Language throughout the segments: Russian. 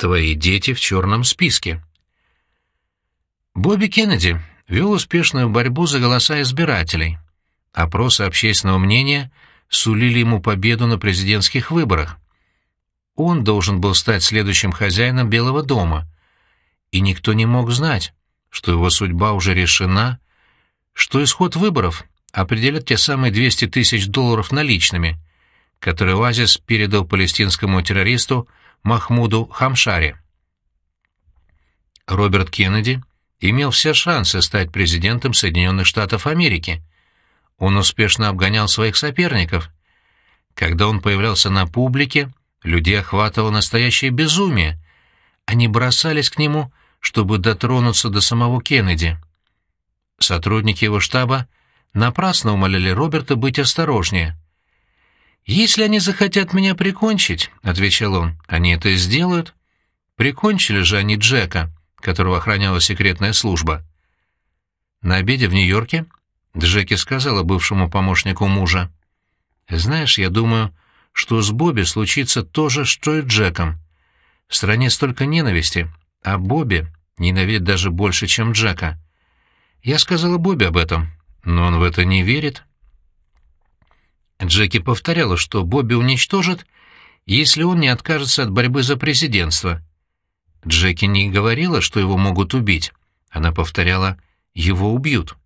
Твои дети в черном списке. Бобби Кеннеди вел успешную борьбу за голоса избирателей. Опросы общественного мнения сулили ему победу на президентских выборах. Он должен был стать следующим хозяином Белого дома, и никто не мог знать, что его судьба уже решена, что исход выборов определят те самые 200 тысяч долларов наличными, которые Оазис передал палестинскому террористу Махмуду Хамшари. Роберт Кеннеди имел все шансы стать президентом Соединенных Штатов Америки. Он успешно обгонял своих соперников. Когда он появлялся на публике, людей охватывало настоящее безумие. Они бросались к нему, чтобы дотронуться до самого Кеннеди. Сотрудники его штаба напрасно умоляли Роберта быть осторожнее. «Если они захотят меня прикончить», — отвечал он, — «они это и сделают. Прикончили же они Джека, которого охраняла секретная служба». На обеде в Нью-Йорке Джеки сказала бывшему помощнику мужа, «Знаешь, я думаю, что с Бобби случится то же, что и Джеком. В стране столько ненависти, а Бобби ненавидит даже больше, чем Джека. Я сказала Бобби об этом, но он в это не верит». Джеки повторяла, что Бобби уничтожит, если он не откажется от борьбы за президентство. Джеки не говорила, что его могут убить. Она повторяла «его убьют».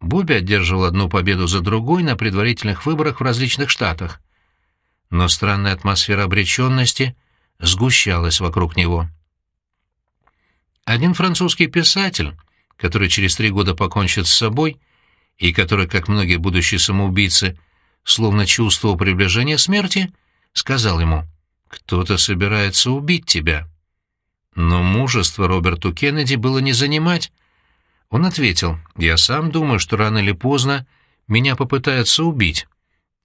Бобби одерживал одну победу за другой на предварительных выборах в различных штатах. Но странная атмосфера обреченности сгущалась вокруг него. Один французский писатель, который через три года покончит с собой, и который, как многие будущие самоубийцы, словно чувствовал приближение смерти, сказал ему «Кто-то собирается убить тебя». Но мужество Роберту Кеннеди было не занимать. Он ответил «Я сам думаю, что рано или поздно меня попытаются убить,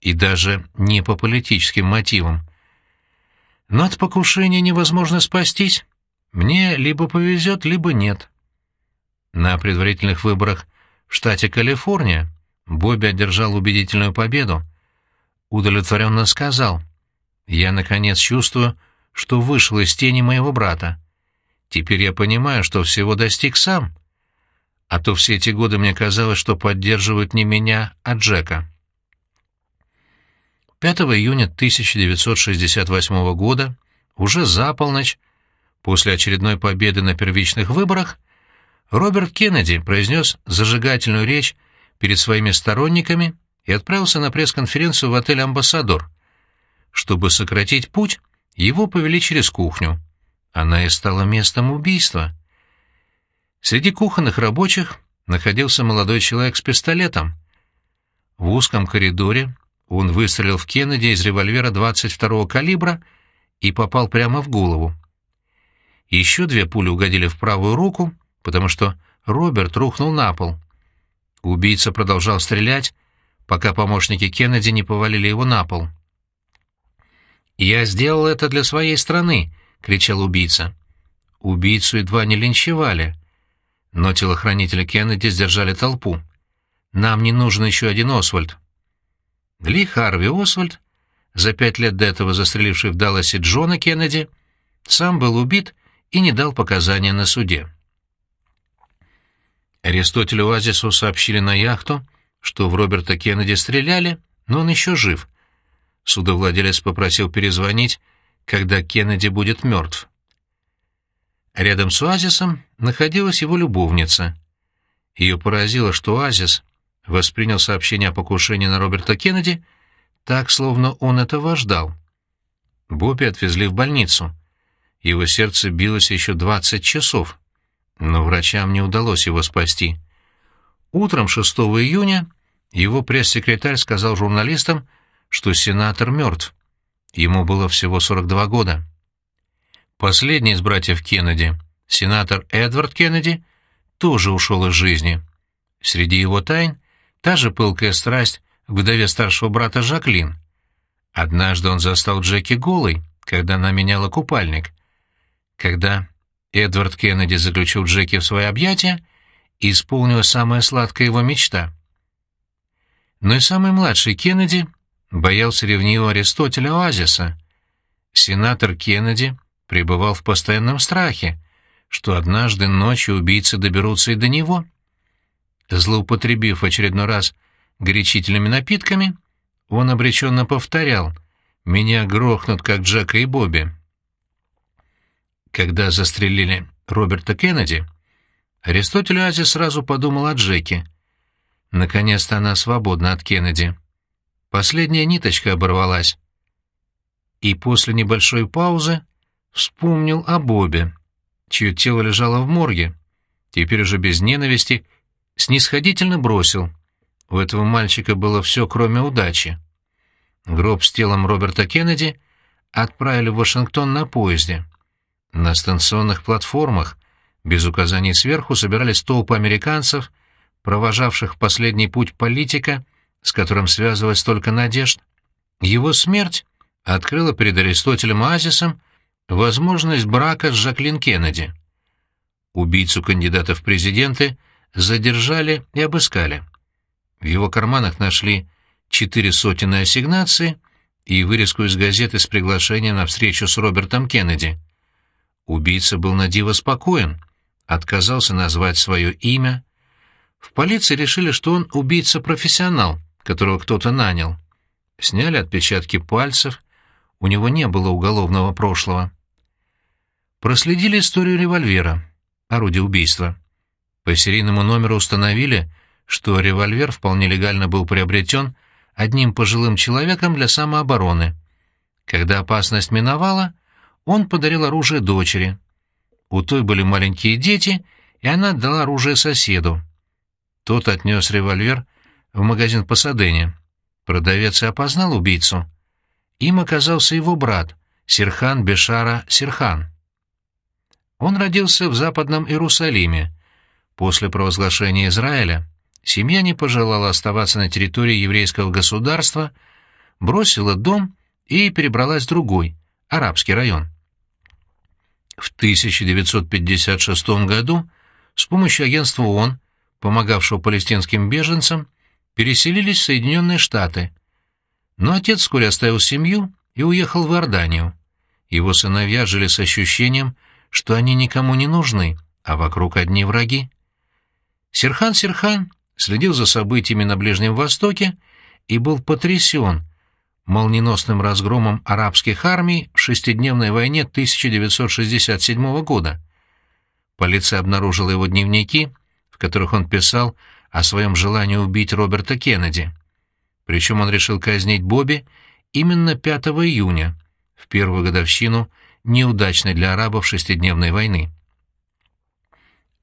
и даже не по политическим мотивам. Но от покушения невозможно спастись. Мне либо повезет, либо нет». На предварительных выборах в штате Калифорния Бобби одержал убедительную победу удовлетворенно сказал. «Я, наконец, чувствую, что вышел из тени моего брата. Теперь я понимаю, что всего достиг сам. А то все эти годы мне казалось, что поддерживают не меня, а Джека». 5 июня 1968 года, уже за полночь, после очередной победы на первичных выборах, Роберт Кеннеди произнес зажигательную речь перед своими сторонниками и отправился на пресс-конференцию в отель «Амбассадор». Чтобы сократить путь, его повели через кухню. Она и стала местом убийства. Среди кухонных рабочих находился молодой человек с пистолетом. В узком коридоре он выстрелил в Кеннеди из револьвера 22-го калибра и попал прямо в голову. Еще две пули угодили в правую руку, потому что Роберт рухнул на пол. Убийца продолжал стрелять, пока помощники Кеннеди не повалили его на пол. «Я сделал это для своей страны!» — кричал убийца. Убийцу едва не линчевали, но телохранители Кеннеди сдержали толпу. «Нам не нужен еще один Освальд». Ли Харви Освальд, за пять лет до этого застреливший в Далласе Джона Кеннеди, сам был убит и не дал показания на суде. Аристотелю Оазису сообщили на яхту, что в Роберта Кеннеди стреляли, но он еще жив. Судовладелец попросил перезвонить, когда Кеннеди будет мертв. Рядом с Оазисом находилась его любовница. Ее поразило, что Оазис воспринял сообщение о покушении на Роберта Кеннеди так, словно он этого ждал. Бобби отвезли в больницу. Его сердце билось еще 20 часов, но врачам не удалось его спасти. Утром 6 июня его пресс-секретарь сказал журналистам, что сенатор мертв. Ему было всего 42 года. Последний из братьев Кеннеди, сенатор Эдвард Кеннеди, тоже ушел из жизни. Среди его тайн та же пылкая страсть к вдове старшего брата Жаклин. Однажды он застал Джеки голой, когда она меняла купальник. Когда Эдвард Кеннеди заключил Джеки в свои объятия, и исполнилась самая сладкая его мечта. Но и самый младший Кеннеди боялся ревнивого Аристотеля Оазиса. Сенатор Кеннеди пребывал в постоянном страхе, что однажды ночью убийцы доберутся и до него. Злоупотребив очередной раз горячительными напитками, он обреченно повторял «Меня грохнут, как Джека и Бобби». Когда застрелили Роберта Кеннеди, Аристотель Ази сразу подумал о Джеке. Наконец-то она свободна от Кеннеди. Последняя ниточка оборвалась. И после небольшой паузы вспомнил о Бобе, чье тело лежало в морге. Теперь уже без ненависти снисходительно бросил. У этого мальчика было все, кроме удачи. Гроб с телом Роберта Кеннеди отправили в Вашингтон на поезде. На станционных платформах, без указаний сверху, собирались толпы американцев, провожавших последний путь политика, с которым связывалась столько надежд. Его смерть открыла перед Аристотелем Азисом возможность брака с Жаклин Кеннеди. Убийцу кандидата в президенты задержали и обыскали. В его карманах нашли четыре сотен ассигнации и вырезку из газеты с приглашением на встречу с Робертом Кеннеди. Убийца был на диво спокоен, отказался назвать свое имя. В полиции решили, что он убийца-профессионал, которого кто-то нанял. Сняли отпечатки пальцев, у него не было уголовного прошлого. Проследили историю револьвера, орудие убийства. По серийному номеру установили, что револьвер вполне легально был приобретен одним пожилым человеком для самообороны. Когда опасность миновала, он подарил оружие дочери. У той были маленькие дети, и она отдала оружие соседу. Тот отнес револьвер в магазин Пасадене. Продавец и опознал убийцу. Им оказался его брат, Сирхан Бешара Сирхан. Он родился в Западном Иерусалиме. После провозглашения Израиля семья не пожелала оставаться на территории еврейского государства, бросила дом и перебралась в другой, арабский район. В 1956 году с помощью агентства ООН, помогавшего палестинским беженцам, переселились в Соединенные Штаты. Но отец вскоре оставил семью и уехал в Иорданию. Его сыновья жили с ощущением, что они никому не нужны, а вокруг одни враги. Серхан Серхан следил за событиями на Ближнем Востоке и был потрясен молниеносным разгромом арабских армий в шестидневной войне 1967 года. Полиция обнаружила его дневники, в которых он писал о своем желании убить Роберта Кеннеди. Причем он решил казнить Бобби именно 5 июня, в первую годовщину неудачной для арабов шестидневной войны.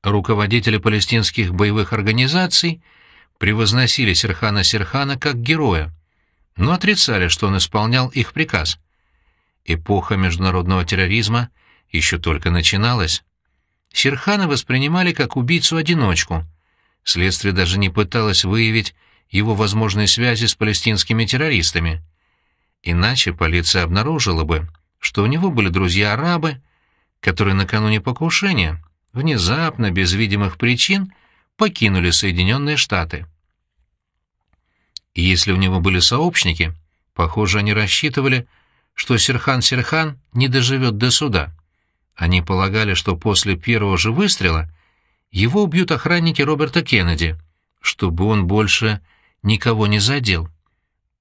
Руководители палестинских боевых организаций превозносили Серхана Серхана как героя, но отрицали, что он исполнял их приказ. Эпоха международного терроризма еще только начиналась. Серхана воспринимали как убийцу-одиночку. Следствие даже не пыталось выявить его возможные связи с палестинскими террористами. Иначе полиция обнаружила бы, что у него были друзья-арабы, которые накануне покушения внезапно, без видимых причин, покинули Соединенные Штаты. Если у него были сообщники, похоже, они рассчитывали, что Серхан Серхан не доживет до суда. Они полагали, что после первого же выстрела его убьют охранники Роберта Кеннеди, чтобы он больше никого не задел.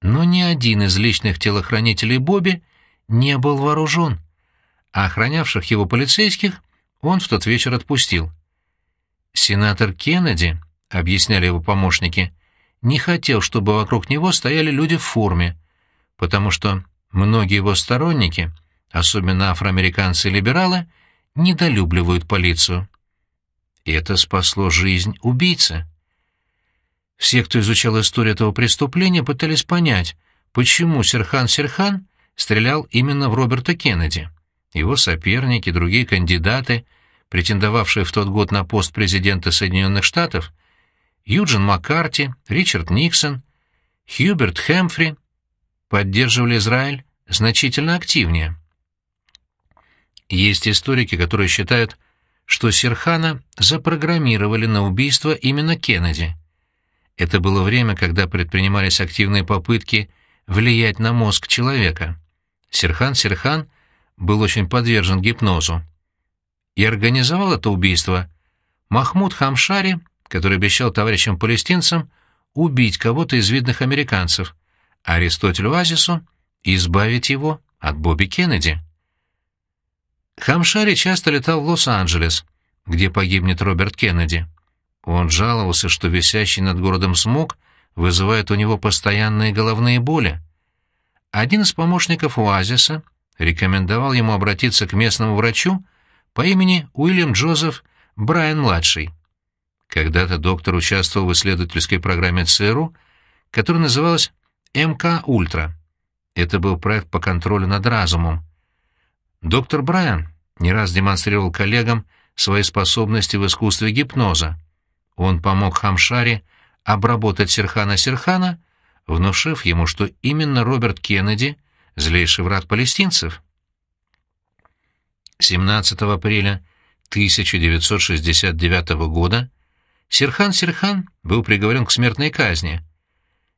Но ни один из личных телохранителей Бобби не был вооружен, а охранявших его полицейских он в тот вечер отпустил. Сенатор Кеннеди, объясняли его помощники, не хотел, чтобы вокруг него стояли люди в форме, потому что многие его сторонники, особенно афроамериканцы и либералы, недолюбливают полицию. Это спасло жизнь убийцы. Все, кто изучал историю этого преступления, пытались понять, почему Серхан Серхан стрелял именно в Роберта Кеннеди. Его соперники, другие кандидаты, претендовавшие в тот год на пост президента Соединенных Штатов, Юджин Маккарти, Ричард Никсон, Хьюберт Хэмфри, поддерживали Израиль значительно активнее. Есть историки, которые считают, что Серхана запрограммировали на убийство именно Кеннеди. Это было время, когда предпринимались активные попытки влиять на мозг человека. Серхан Серхан был очень подвержен гипнозу. И организовал это убийство Махмуд Хамшари, который обещал товарищам-палестинцам убить кого-то из видных американцев, а Аристотелю Азису избавить его от Бобби Кеннеди. Хамшари часто летал в Лос-Анджелес, где погибнет Роберт Кеннеди. Он жаловался, что висящий над городом смог вызывает у него постоянные головные боли. Один из помощников Оазиса рекомендовал ему обратиться к местному врачу по имени Уильям Джозеф Брайан-младший. Когда-то доктор участвовал в исследовательской программе ЦРУ, которая называлась МК-Ультра. Это был проект по контролю над разумом. Доктор Брайан не раз демонстрировал коллегам свои способности в искусстве гипноза. Он помог Хамшаре обработать Серхана Серхана, внушив ему, что именно Роберт Кеннеди — злейший враг палестинцев. 17 апреля 1969 года Серхан Серхан был приговорен к смертной казни.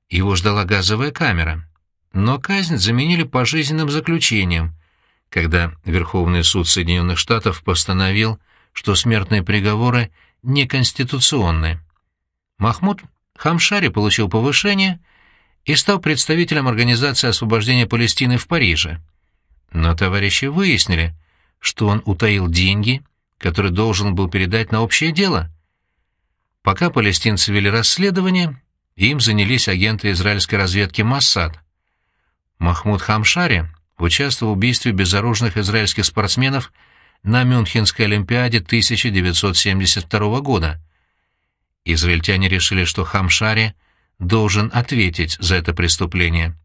Его ждала газовая камера, но казнь заменили пожизненным заключением — когда Верховный суд Соединенных Штатов постановил, что смертные приговоры неконституционны. Махмуд Хамшари получил повышение и стал представителем Организации освобождения Палестины в Париже. Но товарищи выяснили, что он утаил деньги, которые должен был передать на общее дело. Пока палестинцы вели расследование, им занялись агенты израильской разведки Массад. Махмуд Хамшари участвовал в убийстве безоружных израильских спортсменов на Мюнхенской Олимпиаде 1972 года. Израильтяне решили, что Хамшари должен ответить за это преступление.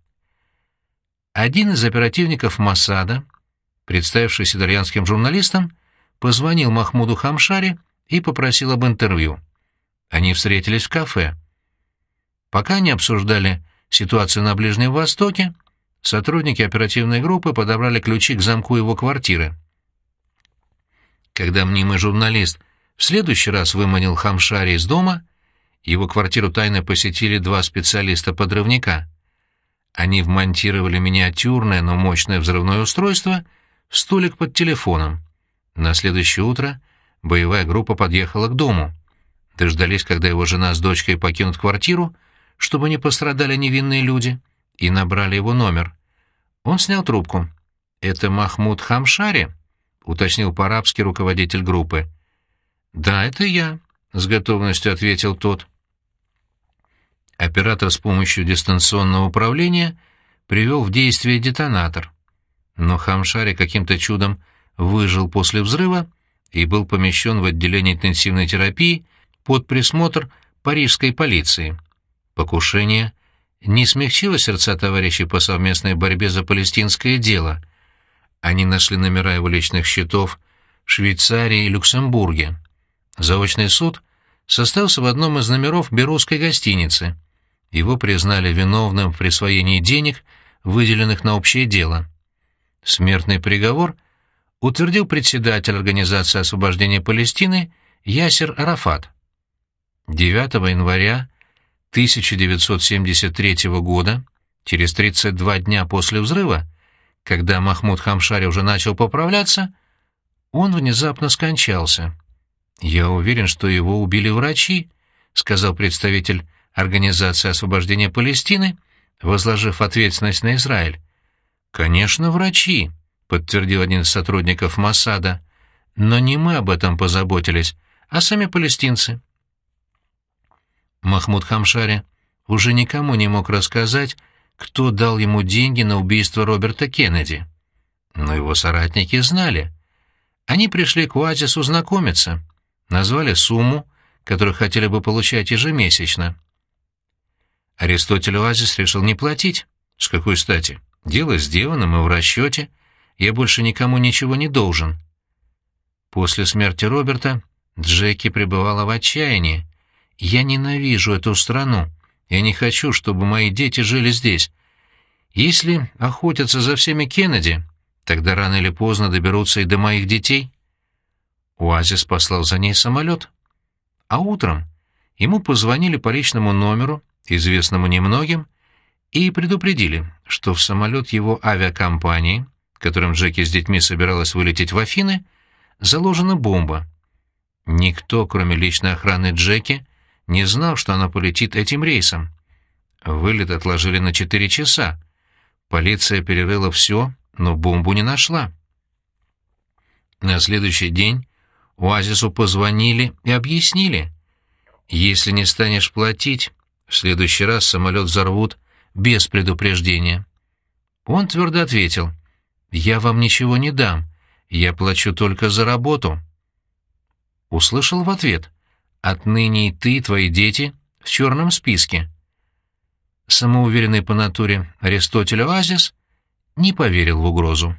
Один из оперативников Масада, представившись итальянским журналистом, позвонил Махмуду Хамшари и попросил об интервью. Они встретились в кафе. Пока они обсуждали ситуацию на Ближнем Востоке, сотрудники оперативной группы подобрали ключи к замку его квартиры. Когда мнимый журналист в следующий раз выманил Хамшари из дома, его квартиру тайно посетили два специалиста-подрывника. Они вмонтировали миниатюрное, но мощное взрывное устройство в столик под телефоном. На следующее утро боевая группа подъехала к дому. Дождались, когда его жена с дочкой покинут квартиру, чтобы не пострадали невинные люди — и набрали его номер. Он снял трубку. «Это Махмуд Хамшари?» — уточнил по-арабски руководитель группы. «Да, это я», — с готовностью ответил тот. Оператор с помощью дистанционного управления привел в действие детонатор. Но Хамшари каким-то чудом выжил после взрыва и был помещен в отделение интенсивной терапии под присмотр парижской полиции. Покушение — не смягчило сердца товарищей по совместной борьбе за палестинское дело. Они нашли номера его личных счетов в Швейцарии и Люксембурге. Заочный суд состоялся в одном из номеров Берусской гостиницы. Его признали виновным в присвоении денег, выделенных на общее дело. Смертный приговор утвердил председатель Организации освобождения Палестины Ясер Арафат. 9 января 1973 года, через 32 дня после взрыва, когда Махмуд Хамшари уже начал поправляться, он внезапно скончался. «Я уверен, что его убили врачи», — сказал представитель Организации освобождения Палестины, возложив ответственность на Израиль. «Конечно, врачи», — подтвердил один из сотрудников Масада. «Но не мы об этом позаботились, а сами палестинцы». Махмуд Хамшари уже никому не мог рассказать, кто дал ему деньги на убийство Роберта Кеннеди. Но его соратники знали. Они пришли к Оазису знакомиться, назвали сумму, которую хотели бы получать ежемесячно. Аристотель Оазис решил не платить. С какой стати? Дело сделано, мы в расчете. Я больше никому ничего не должен. После смерти Роберта Джеки пребывала в отчаянии. Я ненавижу эту страну. Я не хочу, чтобы мои дети жили здесь. Если охотятся за всеми Кеннеди, тогда рано или поздно доберутся и до моих детей. Уазис послал за ней самолет. А утром ему позвонили по личному номеру, известному немногим, и предупредили, что в самолет его авиакомпании, которым Джеки с детьми собиралась вылететь в Афины, заложена бомба. Никто, кроме личной охраны Джеки, не знал, что она полетит этим рейсом. Вылет отложили на четыре часа. Полиция перерыла все, но бомбу не нашла. На следующий день Оазису позвонили и объяснили. Если не станешь платить, в следующий раз самолет взорвут без предупреждения. Он твердо ответил, «Я вам ничего не дам, я плачу только за работу». Услышал в ответ, «Отныне и ты, и твои дети в черном списке». Самоуверенный по натуре Аристотель Оазис не поверил в угрозу.